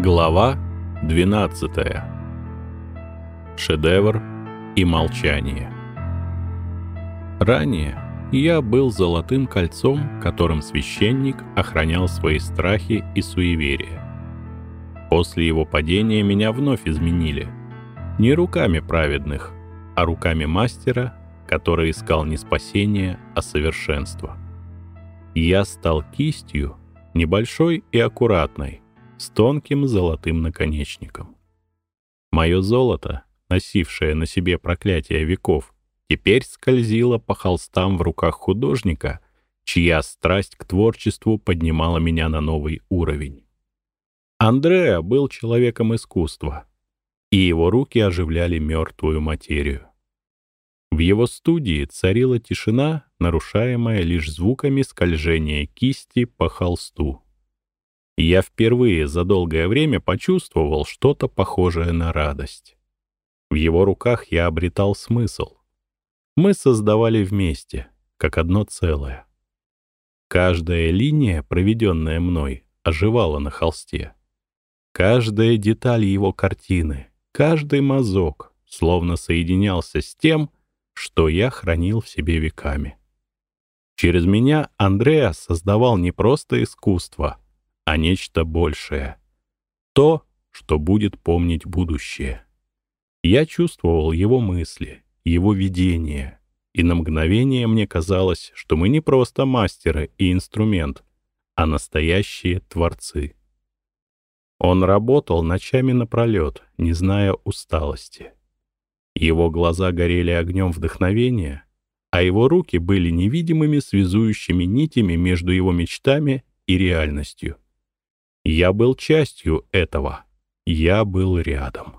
Глава 12. Шедевр и молчание. Ранее я был золотым кольцом, которым священник охранял свои страхи и суеверия. После его падения меня вновь изменили. Не руками праведных, а руками мастера, который искал не спасение, а совершенство. Я стал кистью, небольшой и аккуратной, с тонким золотым наконечником. Мое золото, носившее на себе проклятие веков, теперь скользило по холстам в руках художника, чья страсть к творчеству поднимала меня на новый уровень. Андреа был человеком искусства, и его руки оживляли мертвую материю. В его студии царила тишина, нарушаемая лишь звуками скольжения кисти по холсту я впервые за долгое время почувствовал что-то похожее на радость. В его руках я обретал смысл. Мы создавали вместе, как одно целое. Каждая линия, проведенная мной, оживала на холсте. Каждая деталь его картины, каждый мазок словно соединялся с тем, что я хранил в себе веками. Через меня Андреа создавал не просто искусство — а нечто большее. То, что будет помнить будущее. Я чувствовал его мысли, его видение, и на мгновение мне казалось, что мы не просто мастеры и инструмент, а настоящие творцы. Он работал ночами напролет, не зная усталости. Его глаза горели огнем вдохновения, а его руки были невидимыми связующими нитями между его мечтами и реальностью. Я был частью этого. Я был рядом.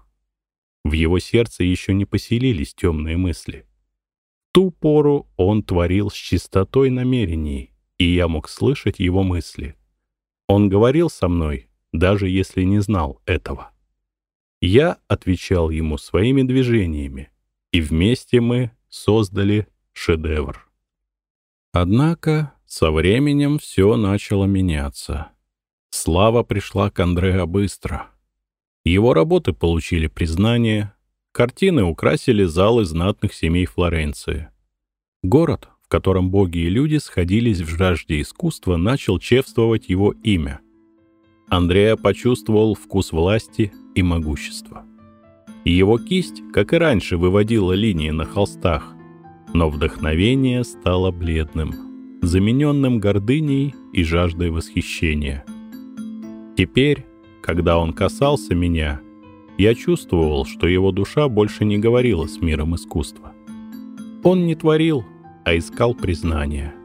В его сердце еще не поселились темные мысли. В ту пору он творил с чистотой намерений, и я мог слышать его мысли. Он говорил со мной, даже если не знал этого. Я отвечал ему своими движениями, и вместе мы создали шедевр. Однако со временем все начало меняться. Слава пришла к Андреа быстро. Его работы получили признание, картины украсили залы знатных семей Флоренции. Город, в котором боги и люди сходились в жажде искусства, начал чествовать его имя. Андреа почувствовал вкус власти и могущества. Его кисть, как и раньше, выводила линии на холстах, но вдохновение стало бледным, замененным гордыней и жаждой восхищения — Теперь, когда он касался меня, я чувствовал, что его душа больше не говорила с миром искусства. Он не творил, а искал признания.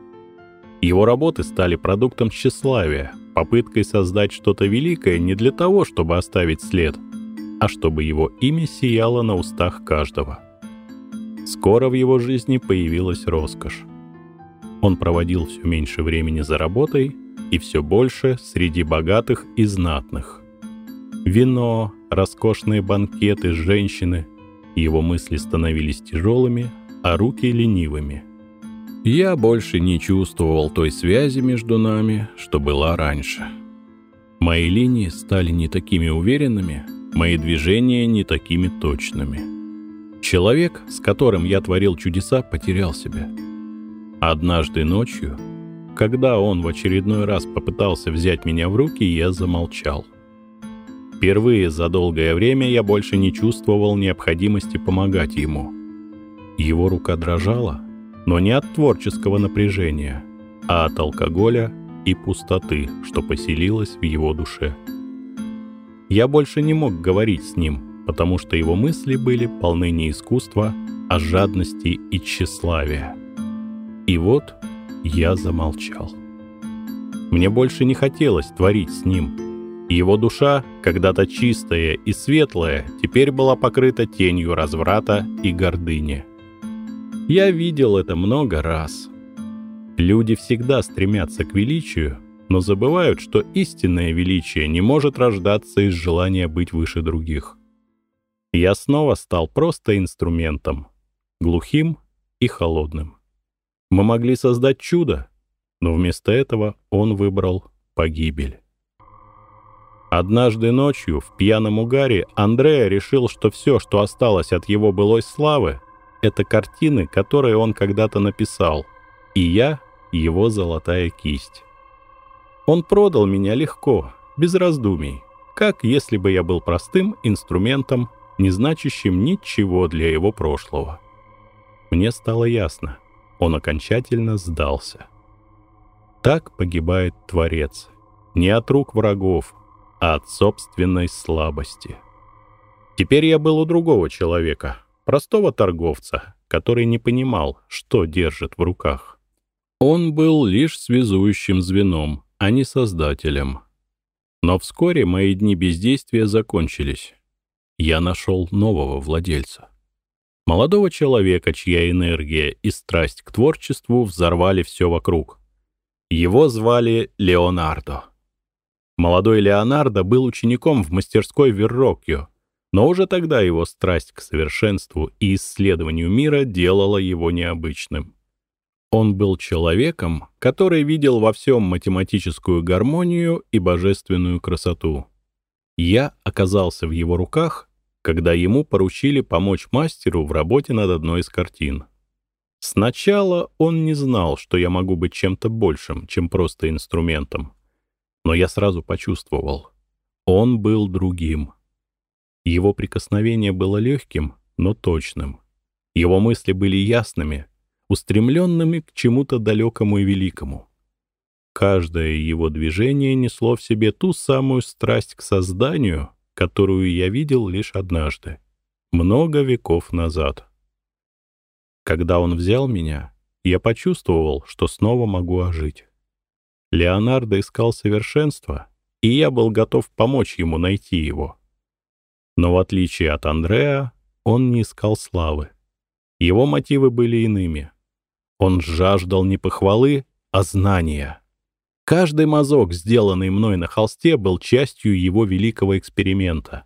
Его работы стали продуктом тщеславия, попыткой создать что-то великое не для того, чтобы оставить след, а чтобы его имя сияло на устах каждого. Скоро в его жизни появилась роскошь. Он проводил все меньше времени за работой, и все больше среди богатых и знатных. Вино, роскошные банкеты, женщины. Его мысли становились тяжелыми, а руки ленивыми. Я больше не чувствовал той связи между нами, что была раньше. Мои линии стали не такими уверенными, мои движения не такими точными. Человек, с которым я творил чудеса, потерял себя. Однажды ночью когда он в очередной раз попытался взять меня в руки, я замолчал. Впервые за долгое время я больше не чувствовал необходимости помогать ему. Его рука дрожала, но не от творческого напряжения, а от алкоголя и пустоты, что поселилась в его душе. Я больше не мог говорить с ним, потому что его мысли были полны не искусства, а жадности и тщеславия. И вот я замолчал. Мне больше не хотелось творить с ним. Его душа, когда-то чистая и светлая, теперь была покрыта тенью разврата и гордыни. Я видел это много раз. Люди всегда стремятся к величию, но забывают, что истинное величие не может рождаться из желания быть выше других. Я снова стал просто инструментом, глухим и холодным. Мы могли создать чудо, но вместо этого он выбрал погибель. Однажды ночью в пьяном угаре Андреа решил, что все, что осталось от его былой славы, это картины, которые он когда-то написал, и я — его золотая кисть. Он продал меня легко, без раздумий, как если бы я был простым инструментом, не значащим ничего для его прошлого. Мне стало ясно, он окончательно сдался. Так погибает Творец. Не от рук врагов, а от собственной слабости. Теперь я был у другого человека, простого торговца, который не понимал, что держит в руках. Он был лишь связующим звеном, а не создателем. Но вскоре мои дни бездействия закончились. Я нашел нового владельца. Молодого человека, чья энергия и страсть к творчеству взорвали все вокруг. Его звали Леонардо. Молодой Леонардо был учеником в мастерской Верроккио, но уже тогда его страсть к совершенству и исследованию мира делала его необычным. Он был человеком, который видел во всем математическую гармонию и божественную красоту. Я оказался в его руках, когда ему поручили помочь мастеру в работе над одной из картин. Сначала он не знал, что я могу быть чем-то большим, чем просто инструментом. Но я сразу почувствовал. Он был другим. Его прикосновение было легким, но точным. Его мысли были ясными, устремленными к чему-то далекому и великому. Каждое его движение несло в себе ту самую страсть к созданию, которую я видел лишь однажды, много веков назад. Когда он взял меня, я почувствовал, что снова могу ожить. Леонардо искал совершенства, и я был готов помочь ему найти его. Но в отличие от Андреа, он не искал славы. Его мотивы были иными. Он жаждал не похвалы, а знания. Каждый мазок, сделанный мной на холсте, был частью его великого эксперимента.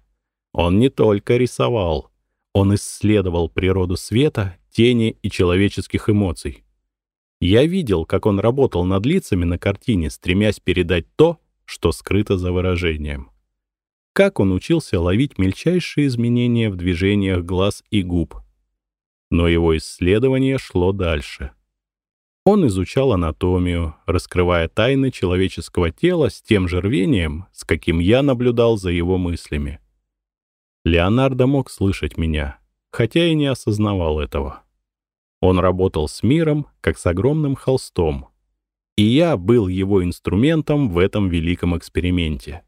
Он не только рисовал, он исследовал природу света, тени и человеческих эмоций. Я видел, как он работал над лицами на картине, стремясь передать то, что скрыто за выражением. Как он учился ловить мельчайшие изменения в движениях глаз и губ. Но его исследование шло дальше. Он изучал анатомию, раскрывая тайны человеческого тела с тем же рвением, с каким я наблюдал за его мыслями. Леонардо мог слышать меня, хотя и не осознавал этого. Он работал с миром, как с огромным холстом. И я был его инструментом в этом великом эксперименте.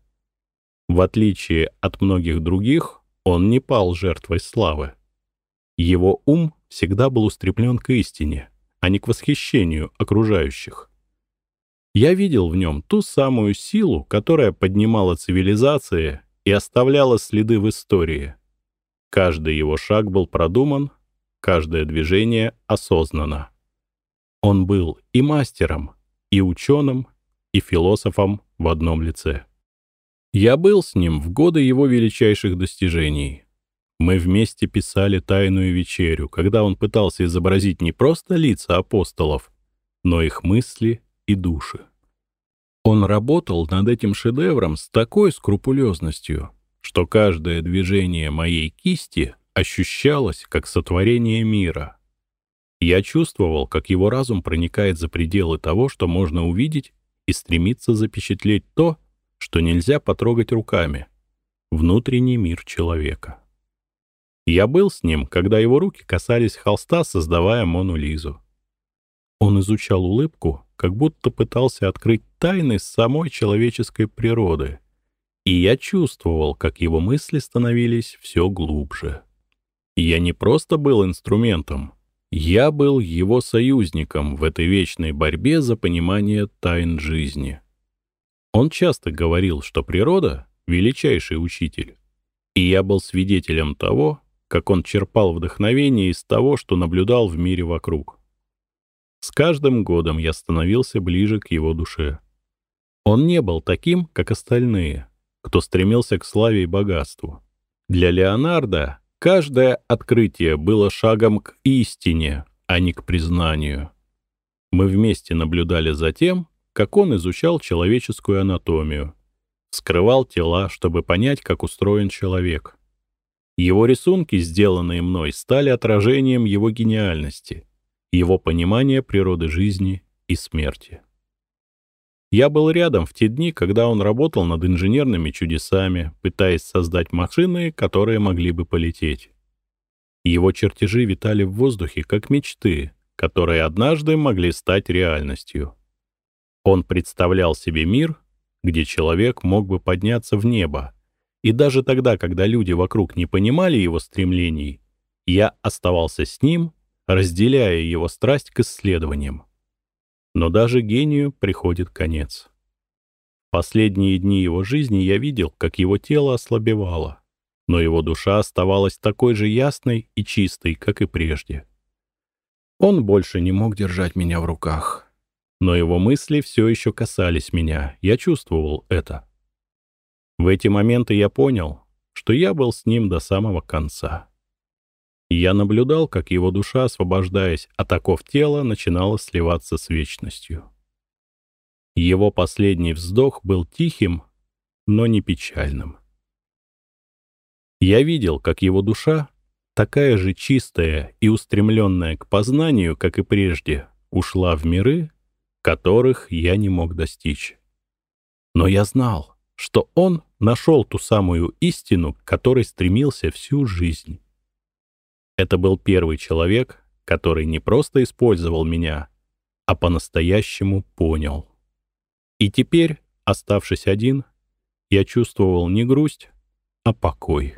В отличие от многих других, он не пал жертвой славы. Его ум всегда был устремлен к истине, а не к восхищению окружающих. Я видел в нем ту самую силу, которая поднимала цивилизации и оставляла следы в истории. Каждый его шаг был продуман, каждое движение осознанно. Он был и мастером, и ученым, и философом в одном лице. Я был с ним в годы его величайших достижений. Мы вместе писали «Тайную вечерю», когда он пытался изобразить не просто лица апостолов, но их мысли и души. Он работал над этим шедевром с такой скрупулезностью, что каждое движение моей кисти ощущалось как сотворение мира. Я чувствовал, как его разум проникает за пределы того, что можно увидеть, и стремится запечатлеть то, что нельзя потрогать руками — внутренний мир человека. Я был с ним, когда его руки касались холста, создавая Мону Лизу. Он изучал улыбку, как будто пытался открыть тайны самой человеческой природы, и я чувствовал, как его мысли становились все глубже. Я не просто был инструментом, я был его союзником в этой вечной борьбе за понимание тайн жизни. Он часто говорил, что природа — величайший учитель, и я был свидетелем того, как он черпал вдохновение из того, что наблюдал в мире вокруг. С каждым годом я становился ближе к его душе. Он не был таким, как остальные, кто стремился к славе и богатству. Для Леонардо Каждое открытие было шагом к истине, а не к признанию. Мы вместе наблюдали за тем, как он изучал человеческую анатомию, вскрывал тела, чтобы понять, как устроен человек. Его рисунки, сделанные мной, стали отражением его гениальности, его понимания природы жизни и смерти. Я был рядом в те дни, когда он работал над инженерными чудесами, пытаясь создать машины, которые могли бы полететь. Его чертежи витали в воздухе, как мечты, которые однажды могли стать реальностью. Он представлял себе мир, где человек мог бы подняться в небо, и даже тогда, когда люди вокруг не понимали его стремлений, я оставался с ним, разделяя его страсть к исследованиям. Но даже гению приходит конец. Последние дни его жизни я видел, как его тело ослабевало, но его душа оставалась такой же ясной и чистой, как и прежде. Он больше не мог держать меня в руках, но его мысли все еще касались меня, я чувствовал это. В эти моменты я понял, что я был с ним до самого конца. Я наблюдал, как его душа, освобождаясь от оков тела, начинала сливаться с вечностью. Его последний вздох был тихим, но не печальным. Я видел, как его душа, такая же чистая и устремленная к познанию, как и прежде, ушла в миры, которых я не мог достичь. Но я знал, что он нашел ту самую истину, к которой стремился всю жизнь. Это был первый человек, который не просто использовал меня, а по-настоящему понял. И теперь, оставшись один, я чувствовал не грусть, а покой.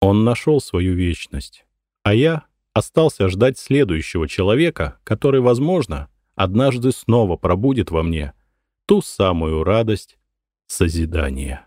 Он нашел свою вечность, а я остался ждать следующего человека, который, возможно, однажды снова пробудет во мне ту самую радость созидания.